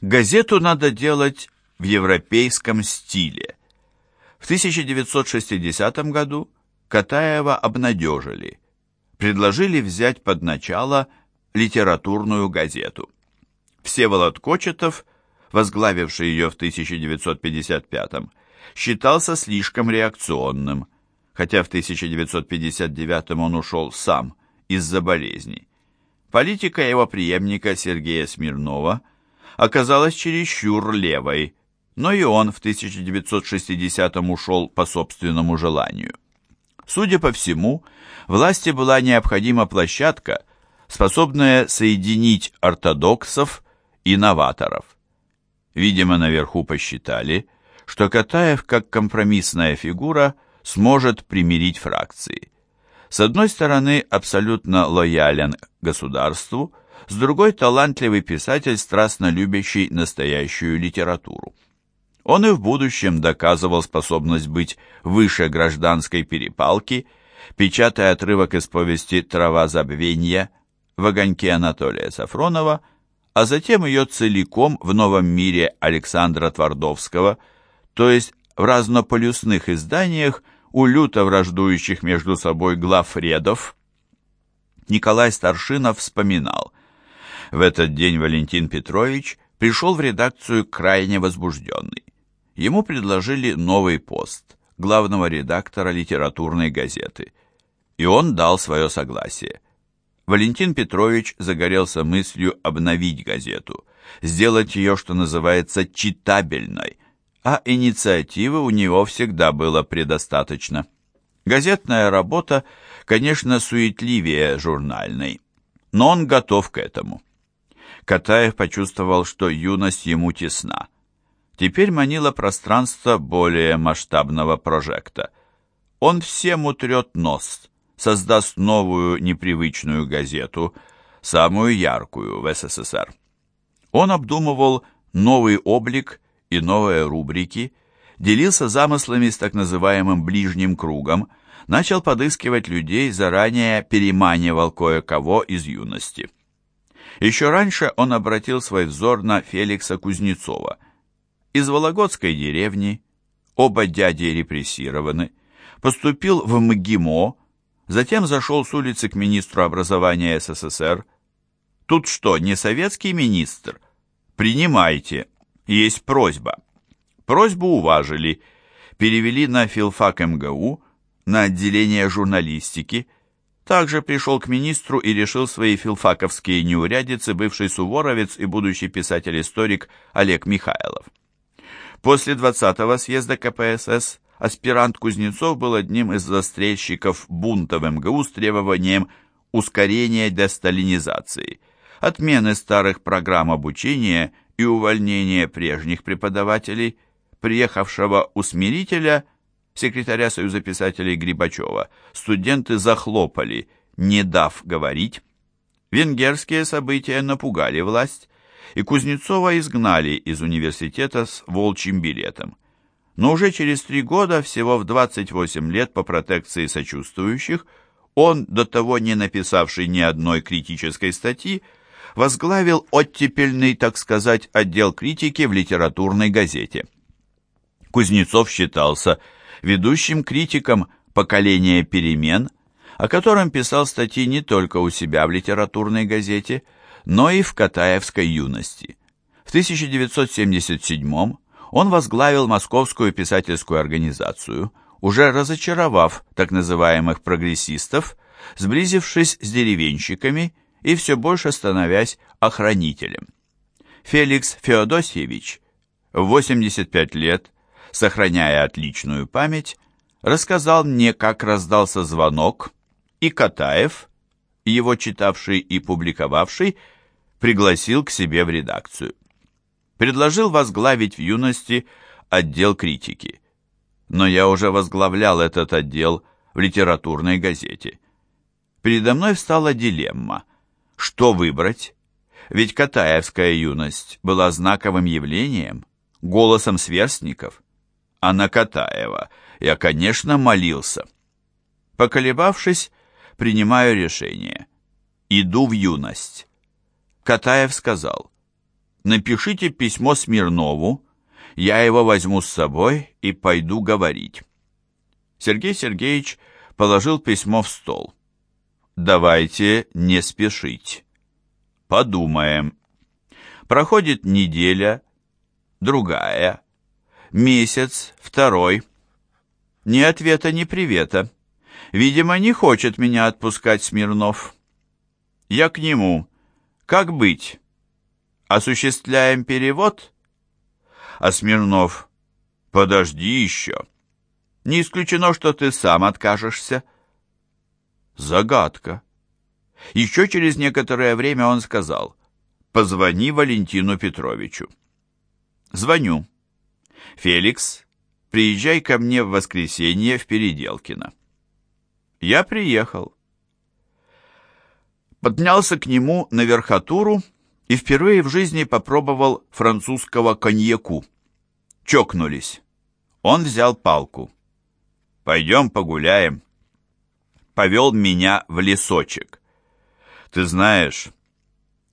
Газету надо делать в европейском стиле. В 1960 году Катаева обнадежили, предложили взять под начало литературную газету. Всеволод Кочетов, возглавивший ее в 1955 считался слишком реакционным, хотя в 1959 он ушел сам из-за болезни. Политика его преемника Сергея Смирнова оказалась чересчур левой, но и он в 1960 ушел по собственному желанию. Судя по всему, власти была необходима площадка, способная соединить ортодоксов и новаторов. Видимо, наверху посчитали, что Катаев как компромиссная фигура сможет примирить фракции. С одной стороны, абсолютно лоялен государству, с другой – талантливый писатель, страстно любящий настоящую литературу. Он и в будущем доказывал способность быть выше гражданской перепалки, печатая отрывок из повести «Трава забвенья» в огоньке Анатолия Сафронова, а затем ее целиком в «Новом мире» Александра Твардовского, то есть в разнополюсных изданиях у люто враждующих между собой главредов. Николай Старшинов вспоминал, в этот день Валентин Петрович пришел в редакцию крайне возбужденный. Ему предложили новый пост главного редактора литературной газеты, и он дал свое согласие. Валентин Петрович загорелся мыслью обновить газету, сделать ее, что называется, читабельной, а инициативы у него всегда было предостаточно. Газетная работа, конечно, суетливее журнальной, но он готов к этому. Катаев почувствовал, что юность ему тесна. Теперь манило пространство более масштабного прожекта. Он всем утрет нос, создаст новую непривычную газету, самую яркую в СССР. Он обдумывал новый облик и новые рубрики, делился замыслами с так называемым «ближним кругом», начал подыскивать людей, заранее переманивал кое-кого из юности. Еще раньше он обратил свой взор на Феликса Кузнецова – из Вологодской деревни, оба дяди репрессированы, поступил в МГИМО, затем зашел с улицы к министру образования СССР. Тут что, не советский министр? Принимайте, есть просьба. Просьбу уважили, перевели на филфак МГУ, на отделение журналистики, также пришел к министру и решил свои филфаковские неурядицы бывший суворовец и будущий писатель-историк Олег Михайлов. После 20-го съезда КПСС аспирант Кузнецов был одним из застрельщиков бунта в МГУ с требованием ускорения десталинизации, отмены старых программ обучения и увольнения прежних преподавателей, приехавшего усмирителя, секретаря Союза писателей Грибачева, студенты захлопали, не дав говорить. Венгерские события напугали власть, и Кузнецова изгнали из университета с волчьим билетом. Но уже через три года, всего в 28 лет по протекции сочувствующих, он, до того не написавший ни одной критической статьи, возглавил оттепельный, так сказать, отдел критики в литературной газете. Кузнецов считался ведущим критиком поколения перемен, о котором писал статьи не только у себя в литературной газете – но и в Катаевской юности. В 1977 он возглавил Московскую писательскую организацию, уже разочаровав так называемых прогрессистов, сблизившись с деревенщиками и все больше становясь охранителем. Феликс Феодосьевич в 85 лет, сохраняя отличную память, рассказал мне, как раздался звонок, и Катаев, его читавший и публиковавший, пригласил к себе в редакцию. Предложил возглавить в юности отдел критики. Но я уже возглавлял этот отдел в литературной газете. Передо мной встала дилемма. Что выбрать? Ведь Катаевская юность была знаковым явлением, голосом сверстников. А на Катаева я, конечно, молился. Поколебавшись, принимаю решение. Иду в юность. Катаев сказал, Напишите письмо Смирнову, я его возьму с собой и пойду говорить. Сергей Сергеевич положил письмо в стол. Давайте не спешить. Подумаем. Проходит неделя, другая, месяц, второй. Ни ответа, ни привета. Видимо, не хочет меня отпускать Смирнов. Я к нему. Как быть? Осуществляем перевод? А Смирнов, подожди еще. Не исключено, что ты сам откажешься. Загадка. Еще через некоторое время он сказал, позвони Валентину Петровичу. Звоню. Феликс, приезжай ко мне в воскресенье в Переделкино. Я приехал. Поднялся к нему на верхотуру и впервые в жизни попробовал французского коньяку. Чокнулись. Он взял палку. «Пойдем погуляем». Повел меня в лесочек. «Ты знаешь,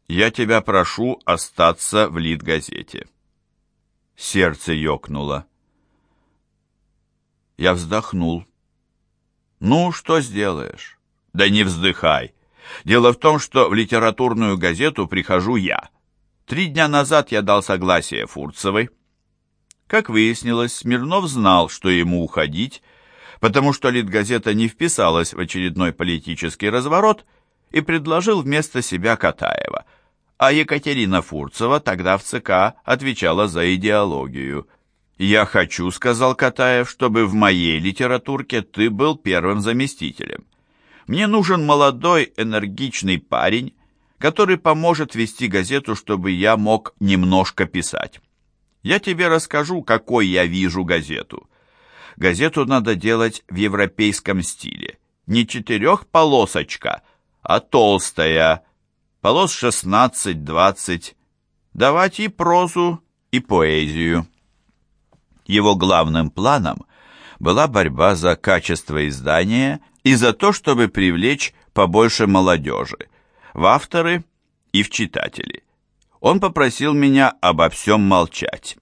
я тебя прошу остаться в Литгазете». Сердце ёкнуло. Я вздохнул. «Ну, что сделаешь?» «Да не вздыхай. Дело в том, что в литературную газету прихожу я. Три дня назад я дал согласие Фурцевой. Как выяснилось, Смирнов знал, что ему уходить, потому что Литгазета не вписалась в очередной политический разворот и предложил вместо себя Катаева, а Екатерина Фурцева тогда в ЦК отвечала за идеологию. «Я хочу», — сказал Катаев, — «чтобы в моей литературке ты был первым заместителем. Мне нужен молодой, энергичный парень, который поможет вести газету, чтобы я мог немножко писать. Я тебе расскажу, какой я вижу газету. Газету надо делать в европейском стиле. Не четырехполосочка, а толстая, полос 16-20. Давать и прозу, и поэзию. Его главным планом была борьба за качество издания и за то, чтобы привлечь побольше молодежи, в авторы и в читатели. Он попросил меня обо всем молчать.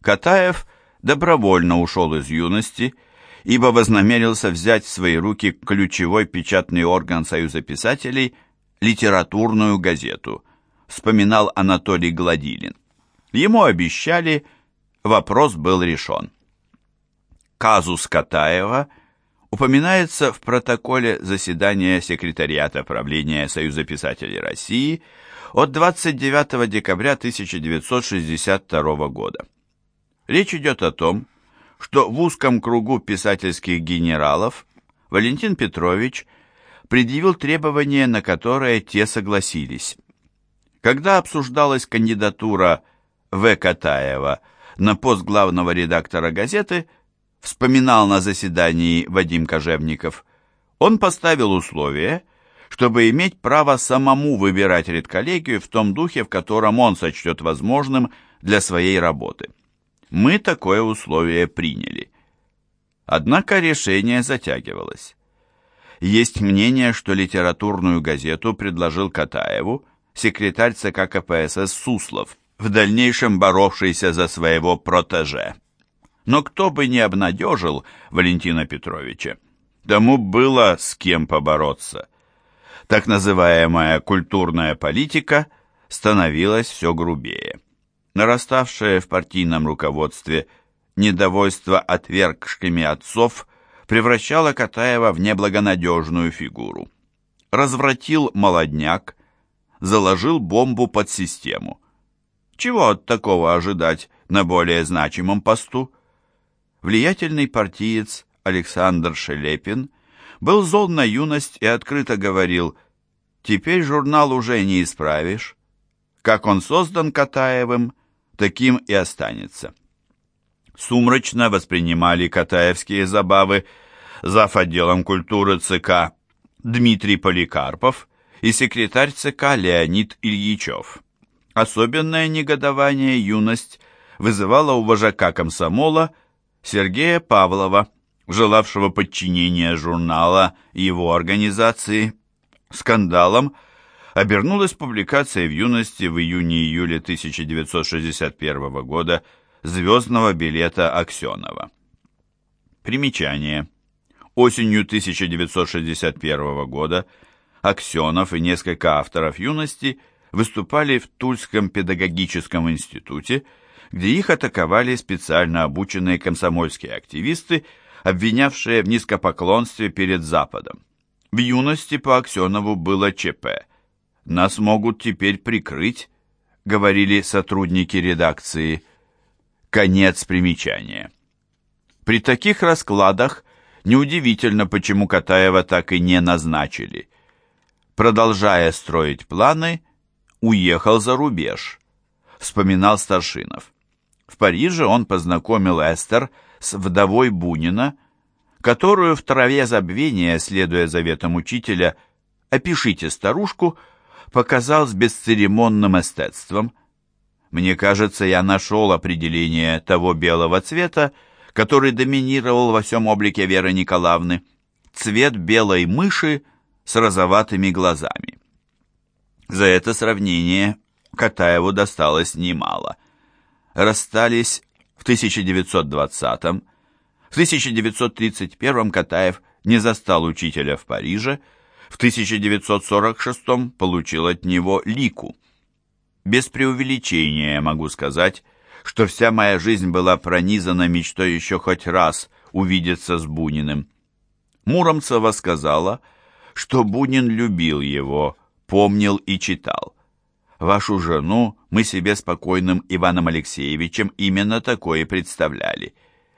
Катаев добровольно ушел из юности, ибо вознамерился взять в свои руки ключевой печатный орган Союза писателей «Литературную газету», вспоминал Анатолий Гладилин. Ему обещали, вопрос был решен. Казус Катаева – упоминается в протоколе заседания секретариата правления Союза писателей России от 29 декабря 1962 года. Речь идет о том, что в узком кругу писательских генералов Валентин Петрович предъявил требования, на которые те согласились. Когда обсуждалась кандидатура В. Катаева на пост главного редактора газеты – вспоминал на заседании Вадим Кожевников, он поставил условие, чтобы иметь право самому выбирать редколлегию в том духе, в котором он сочтет возможным для своей работы. Мы такое условие приняли. Однако решение затягивалось. Есть мнение, что литературную газету предложил Катаеву секретарь ЦК КПСС Суслов, в дальнейшем боровшийся за своего протеже. Но кто бы не обнадежил Валентина Петровича, тому было с кем побороться. Так называемая культурная политика становилась все грубее. Нараставшее в партийном руководстве недовольство отвергшими отцов превращало Катаева в неблагонадежную фигуру. Развратил молодняк, заложил бомбу под систему. Чего от такого ожидать на более значимом посту? Влиятельный партиец Александр Шелепин был зол на юность и открыто говорил «Теперь журнал уже не исправишь. Как он создан Катаевым, таким и останется». Сумрачно воспринимали катаевские забавы зав. отделом культуры ЦК Дмитрий Поликарпов и секретарь ЦК Леонид Ильичев. Особенное негодование юность вызывала у вожака комсомола Сергея Павлова, желавшего подчинения журнала его организации. Скандалом обернулась публикацией в юности в июне-июле 1961 года звездного билета Аксенова. Примечание. Осенью 1961 года Аксенов и несколько авторов юности выступали в Тульском педагогическом институте, где их атаковали специально обученные комсомольские активисты, обвинявшие в низкопоклонстве перед Западом. В юности по Аксенову было ЧП. «Нас могут теперь прикрыть», — говорили сотрудники редакции. Конец примечания. При таких раскладах неудивительно, почему Катаева так и не назначили. Продолжая строить планы, уехал за рубеж, вспоминал Старшинов. В Париже он познакомил Эстер с вдовой Бунина, которую в траве забвения, следуя заветам учителя, «опишите старушку», показал с бесцеремонным эстетством. Мне кажется, я нашел определение того белого цвета, который доминировал во всем облике Веры Николаевны. Цвет белой мыши с розоватыми глазами. За это сравнение Катаеву досталось немало. Расстались в 1920-м. В 1931-м Катаев не застал учителя в Париже, в 1946-м получил от него лику. Без преувеличения могу сказать, что вся моя жизнь была пронизана мечтой еще хоть раз увидеться с Буниным. Муромцева сказала, что Бунин любил его, помнил и читал. Вашу жену мы себе спокойным Иваном Алексеевичем именно такое представляли.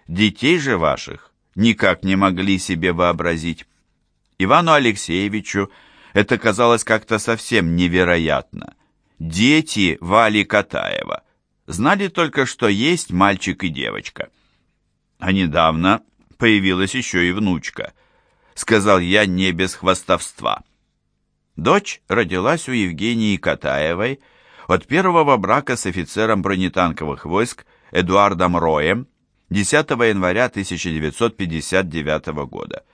Детей же ваших никак не могли себе вообразить. Ивану Алексеевичу это казалось как-то совсем невероятно. Дети Вали Катаева знали только, что есть мальчик и девочка. А недавно появилась еще и внучка, сказал я не без хвастовства. Дочь родилась у Евгении Катаевой от первого брака с офицером бронетанковых войск Эдуардом Роем 10 января 1959 года.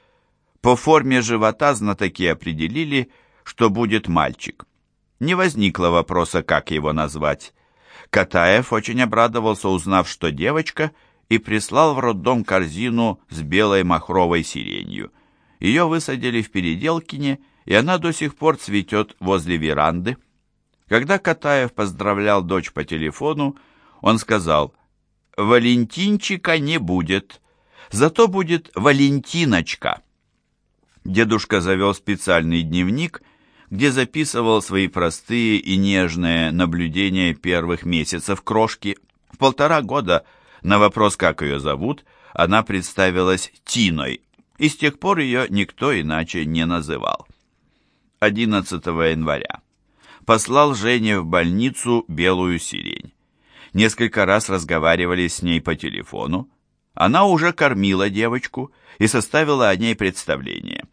По форме живота знатоки определили, что будет мальчик. Не возникло вопроса, как его назвать. Катаев очень обрадовался, узнав, что девочка, и прислал в роддом корзину с белой махровой сиренью. Ее высадили в Переделкине, и она до сих пор цветет возле веранды. Когда Катаев поздравлял дочь по телефону, он сказал, «Валентинчика не будет, зато будет Валентиночка». Дедушка завел специальный дневник – где записывал свои простые и нежные наблюдения первых месяцев крошки. В полтора года на вопрос, как ее зовут, она представилась Тиной, и с тех пор ее никто иначе не называл. 11 января. Послал Жене в больницу белую сирень. Несколько раз разговаривали с ней по телефону. Она уже кормила девочку и составила о ней представление.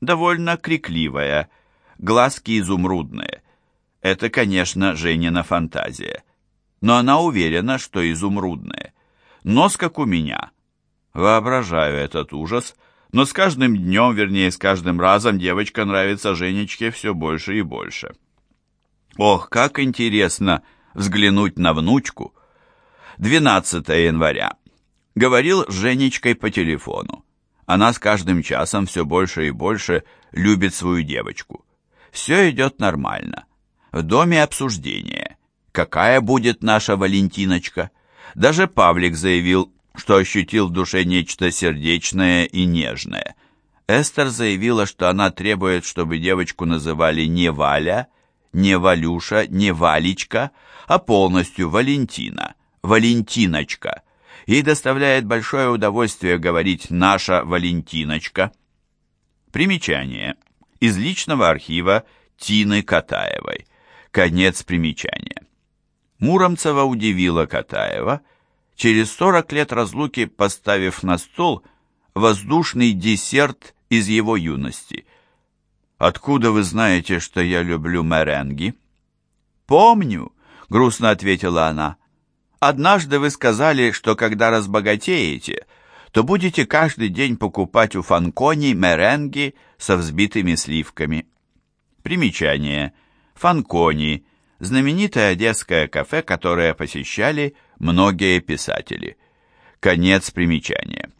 Довольно крикливая, глазки изумрудные. Это, конечно, Женина фантазия. Но она уверена, что изумрудные. Нос, как у меня. Воображаю этот ужас, но с каждым днем, вернее, с каждым разом девочка нравится Женечке все больше и больше. Ох, как интересно взглянуть на внучку. 12 января. Говорил с Женечкой по телефону. Она с каждым часом все больше и больше любит свою девочку. Все идет нормально. В доме обсуждение. Какая будет наша Валентиночка? Даже Павлик заявил, что ощутил в душе нечто сердечное и нежное. Эстер заявила, что она требует, чтобы девочку называли не Валя, не Валюша, не Валечка, а полностью Валентина, Валентиночка. Ей доставляет большое удовольствие говорить «наша Валентиночка». Примечание из личного архива Тины Катаевой. Конец примечания. Муромцева удивила Катаева, через 40 лет разлуки поставив на стол воздушный десерт из его юности. «Откуда вы знаете, что я люблю меренги?» «Помню», — грустно ответила она. «Однажды вы сказали, что когда разбогатеете, то будете каждый день покупать у Фанкони меренги со взбитыми сливками. Примечание. Фанкони, знаменитое одесское кафе, которое посещали многие писатели. Конец примечания.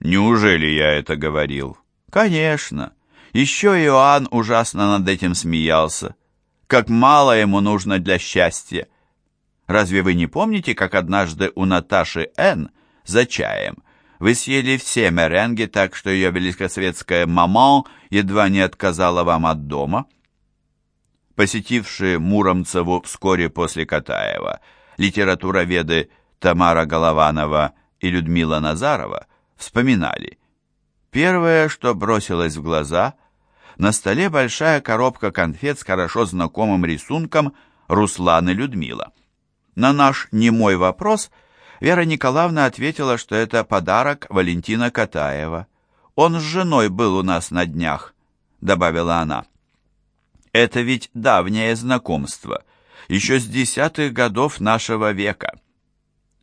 Неужели я это говорил? Конечно. Еще Иоанн ужасно над этим смеялся. Как мало ему нужно для счастья. Разве вы не помните, как однажды у Наташи Н. за чаем вы съели все меренги, так что ее великосветская маман едва не отказала вам от дома? Посетившие Муромцеву вскоре после Катаева литературоведы Тамара Голованова и Людмила Назарова вспоминали. Первое, что бросилось в глаза, на столе большая коробка конфет с хорошо знакомым рисунком Руслан и Людмила. На наш немой вопрос Вера Николаевна ответила, что это подарок Валентина Катаева. «Он с женой был у нас на днях», — добавила она. «Это ведь давнее знакомство, еще с десятых годов нашего века».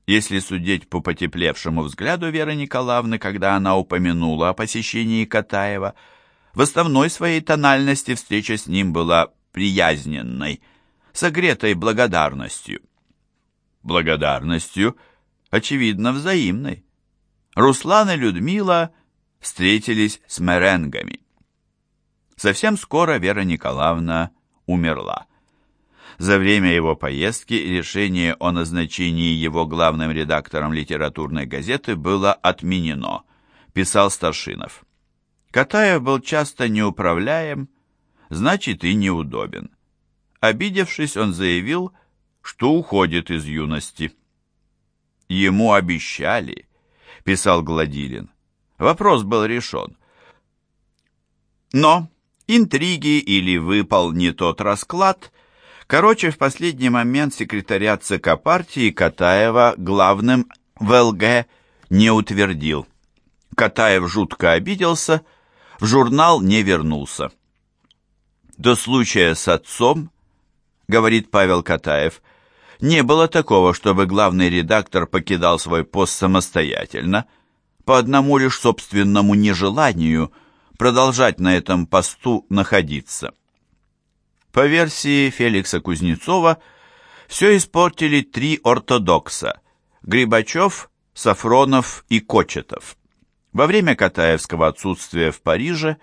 Если судить по потеплевшему взгляду Веры Николаевны, когда она упомянула о посещении Катаева, в основной своей тональности встреча с ним была приязненной, согретой благодарностью благодарностью, очевидно, взаимной. Руслан и Людмила встретились с меренгами. Совсем скоро Вера Николаевна умерла. За время его поездки решение о назначении его главным редактором литературной газеты было отменено, писал Старшинов. Катаев был часто неуправляем, значит и неудобен. Обидевшись, он заявил, что уходит из юности. Ему обещали, писал Гладилин. Вопрос был решен. Но интриги или выпал не тот расклад. Короче, в последний момент секретаря ЦК партии Катаева главным в ЛГ не утвердил. Катаев жутко обиделся, в журнал не вернулся. До случая с отцом, говорит Павел Катаев, не было такого, чтобы главный редактор покидал свой пост самостоятельно, по одному лишь собственному нежеланию продолжать на этом посту находиться. По версии Феликса Кузнецова, все испортили три ортодокса – Грибачев, Сафронов и Кочетов. Во время Катаевского отсутствия в Париже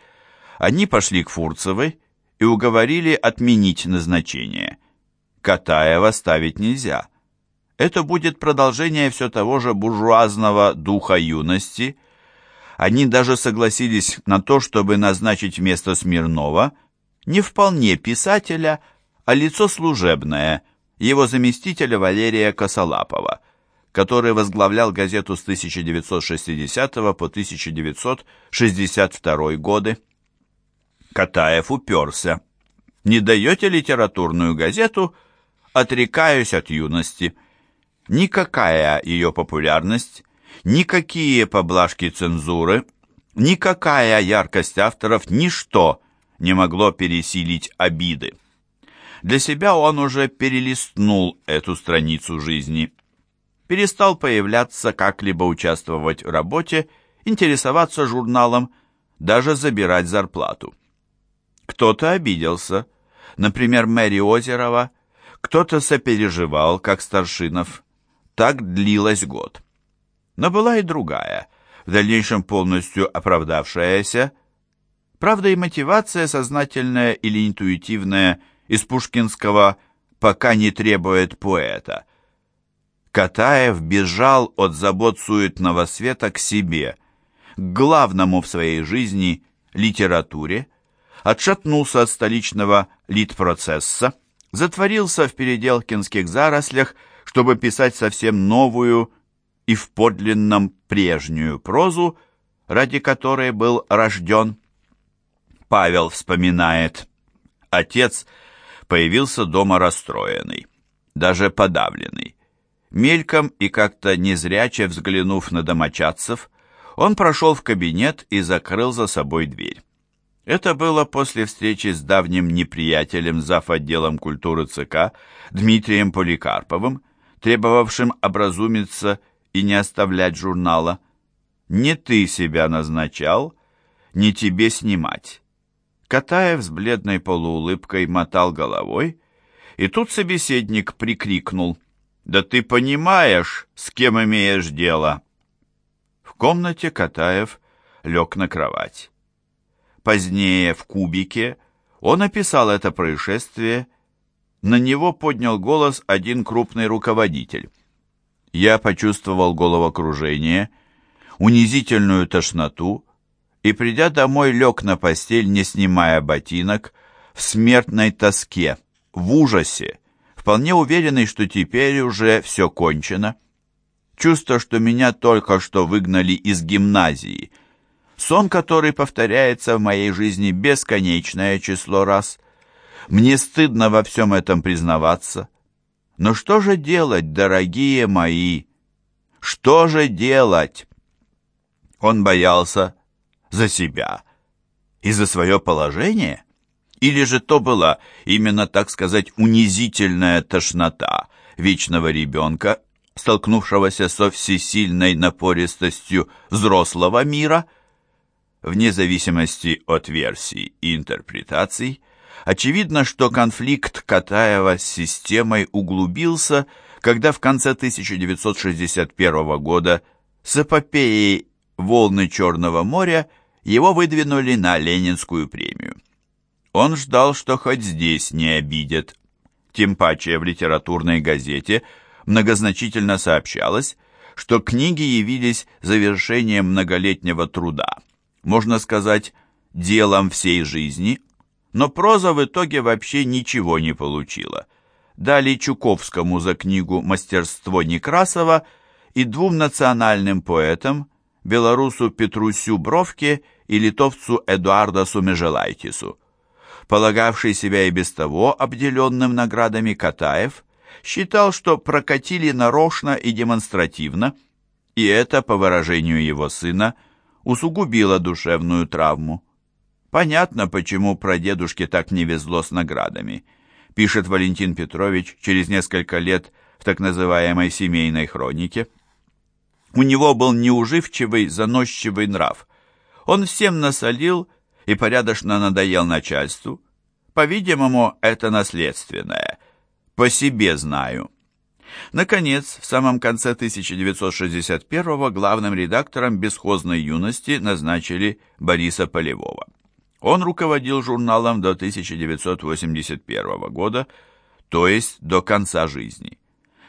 они пошли к Фурцевой и уговорили отменить назначение. Катаева ставить нельзя. Это будет продолжение все того же буржуазного духа юности. Они даже согласились на то, чтобы назначить вместо Смирнова не вполне писателя, а лицо служебное, его заместителя Валерия Косолапова, который возглавлял газету с 1960 по 1962 годы. Катаев уперся. «Не даете литературную газету?» Отрекаюсь от юности. Никакая ее популярность, никакие поблажки цензуры, никакая яркость авторов, ничто не могло пересилить обиды. Для себя он уже перелистнул эту страницу жизни. Перестал появляться, как-либо участвовать в работе, интересоваться журналом, даже забирать зарплату. Кто-то обиделся. Например, Мэри Озерова – кто-то сопереживал, как Старшинов. Так длилось год. Но была и другая, в дальнейшем полностью оправдавшаяся. Правда, и мотивация, сознательная или интуитивная, из пушкинского «пока не требует поэта». Катаев бежал от забот суетного света к себе, к главному в своей жизни литературе, отшатнулся от столичного литпроцесса, затворился в переделкинских зарослях, чтобы писать совсем новую и в подлинном прежнюю прозу, ради которой был рожден. Павел вспоминает, отец появился дома расстроенный, даже подавленный. Мельком и как-то незряче взглянув на домочадцев, он прошел в кабинет и закрыл за собой дверь. Это было после встречи с давним неприятелем зав. отделом культуры ЦК Дмитрием Поликарповым, требовавшим образумиться и не оставлять журнала. «Не ты себя назначал, не тебе снимать». Катаев с бледной полуулыбкой мотал головой, и тут собеседник прикрикнул. «Да ты понимаешь, с кем имеешь дело!» В комнате Катаев лег на кровать. Позднее в кубике он описал это происшествие. На него поднял голос один крупный руководитель. Я почувствовал головокружение, унизительную тошноту и, придя домой, лег на постель, не снимая ботинок, в смертной тоске, в ужасе, вполне уверенный, что теперь уже все кончено. Чувство, что меня только что выгнали из гимназии. Сон, который повторяется в моей жизни бесконечное число раз. Мне стыдно во всем этом признаваться. Но что же делать, дорогие мои? Что же делать? Он боялся за себя и за свое положение? Или же то была именно, так сказать, унизительная тошнота вечного ребенка, столкнувшегося со всесильной напористостью взрослого мира, вне зависимости от версий и интерпретаций, очевидно, что конфликт Катаева с системой углубился, когда в конце 1961 года с эпопеей «Волны Черного моря» его выдвинули на Ленинскую премию. Он ждал, что хоть здесь не обидят. Тем паче в литературной газете – многозначительно сообщалось, что книги явились завершением многолетнего труда, можно сказать, делом всей жизни, но проза в итоге вообще ничего не получила. Дали Чуковскому за книгу «Мастерство Некрасова» и двум национальным поэтам, белорусу Петрусю Бровке и литовцу Эдуардасу Межелайтису. Полагавший себя и без того обделенным наградами Катаев – считал, что прокатили нарочно и демонстративно, и это, по выражению его сына, усугубило душевную травму. Понятно, почему прадедушке так не везло с наградами, пишет Валентин Петрович через несколько лет в так называемой семейной хронике. У него был неуживчивый, заносчивый нрав. Он всем насолил и порядочно надоел начальству. По-видимому, это наследственное – по себе знаю. Наконец, в самом конце 1961-го главным редактором «Бесхозной юности» назначили Бориса Полевого. Он руководил журналом до 1981 года, то есть до конца жизни.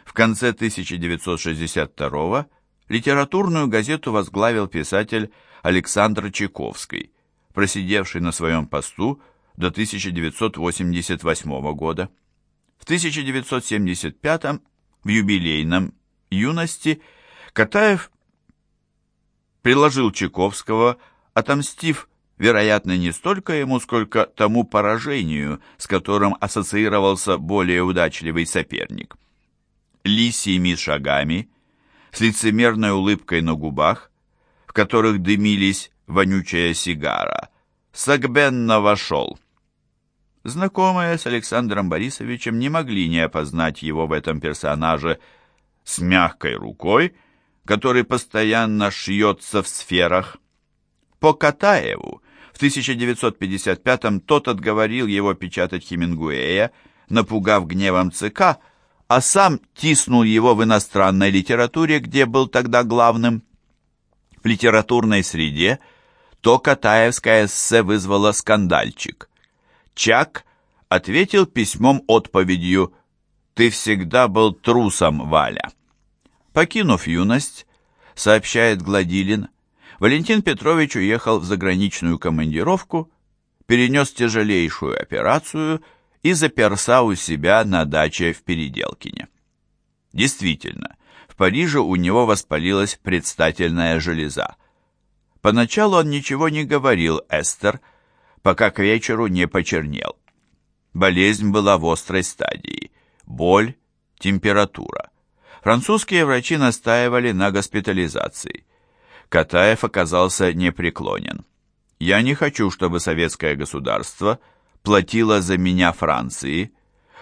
В конце 1962 литературную газету возглавил писатель Александр Чайковский, просидевший на своем посту до 1988 года. В 1975 в юбилейном юности Катаев приложил Чайковского, отомстив, вероятно, не столько ему, сколько тому поражению, с которым ассоциировался более удачливый соперник. Лисьими шагами, с лицемерной улыбкой на губах, в которых дымились вонючая сигара, Сагбенно вошел. Знакомые с Александром Борисовичем не могли не опознать его в этом персонаже с мягкой рукой, который постоянно шьется в сферах. По Катаеву в 1955-м тот отговорил его печатать Хемингуэя, напугав гневом ЦК, а сам тиснул его в иностранной литературе, где был тогда главным. В литературной среде то Катаевское эссе вызвало скандальчик. Чак ответил письмом-отповедью «Ты всегда был трусом, Валя». Покинув юность, сообщает Гладилин, Валентин Петрович уехал в заграничную командировку, перенес тяжелейшую операцию и заперся у себя на даче в Переделкине. Действительно, в Париже у него воспалилась предстательная железа. Поначалу он ничего не говорил Эстер, пока к вечеру не почернел. Болезнь была в острой стадии. Боль, температура. Французские врачи настаивали на госпитализации. Катаев оказался непреклонен. «Я не хочу, чтобы советское государство платило за меня Франции.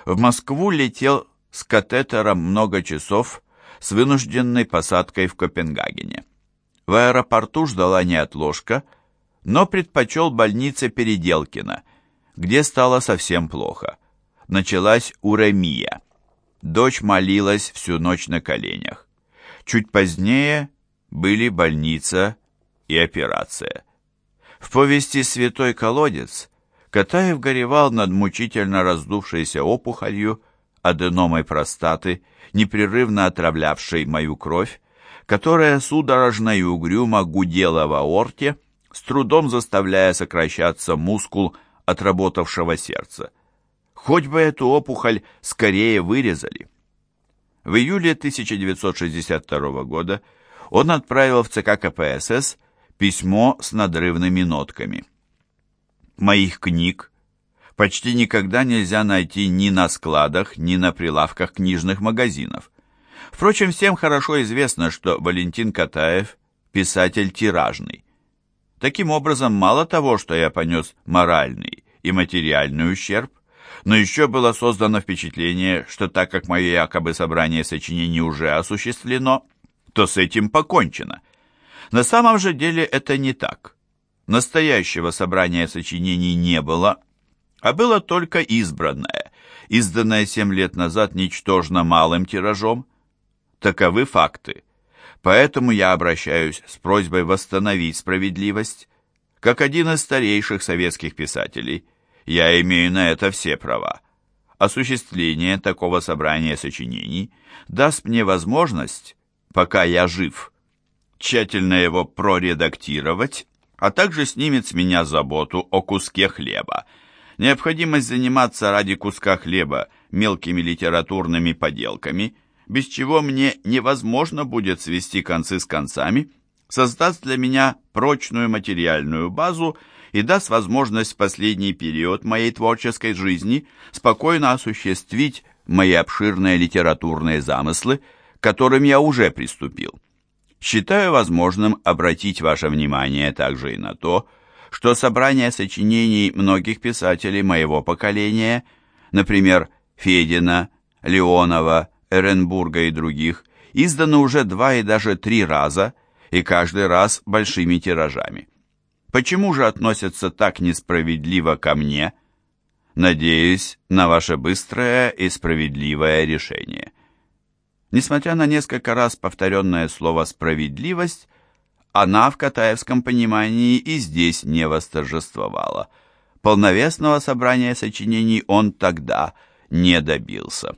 В Москву летел с катетером много часов с вынужденной посадкой в Копенгагене. В аэропорту ждала неотложка – но предпочел больнице Переделкина – где стало совсем плохо. Началась уремия. Дочь молилась всю ночь на коленях. Чуть позднее были больница и операция. В повести «Святой колодец» Катаев горевал над мучительно раздувшейся опухолью, аденомой простаты, непрерывно отравлявшей мою кровь, которая судорожно и угрюмо гудела в аорте, с трудом заставляя сокращаться мускул отработавшего сердца. Хоть бы эту опухоль скорее вырезали. В июле 1962 года он отправил в ЦК КПСС письмо с надрывными нотками. Моих книг почти никогда нельзя найти ни на складах, ни на прилавках книжных магазинов. Впрочем, всем хорошо известно, что Валентин Катаев – писатель тиражный. Таким образом, мало того, что я понес моральный и материальный ущерб, но еще было создано впечатление, что так как мое якобы собрание сочинений уже осуществлено, то с этим покончено. На самом же деле это не так. Настоящего собрания сочинений не было, а было только избранное, изданное семь лет назад ничтожно малым тиражом. Таковы факты. Поэтому я обращаюсь с просьбой восстановить справедливость. Как один из старейших советских писателей, я имею на это все права. Осуществление такого собрания сочинений даст мне возможность, пока я жив, тщательно его проредактировать, а также снимет с меня заботу о куске хлеба. Необходимость заниматься ради куска хлеба мелкими литературными поделками, без чего мне невозможно будет свести концы с концами, создаст для меня прочную материальную базу и даст возможность в последний период моей творческой жизни спокойно осуществить мои обширные литературные замыслы, к которым я уже приступил. Считаю возможным обратить ваше внимание также и на то, что собрание сочинений многих писателей моего поколения, например, Федина, Леонова, Эренбурга и других, издано уже два и даже три раза, и каждый раз большими тиражами. Почему же относятся так несправедливо ко мне? Надеюсь на ваше быстрое и справедливое решение. Несмотря на несколько раз повторенное слово «справедливость», она в катаевском понимании и здесь не восторжествовала. Полновесного собрания сочинений он тогда не добился.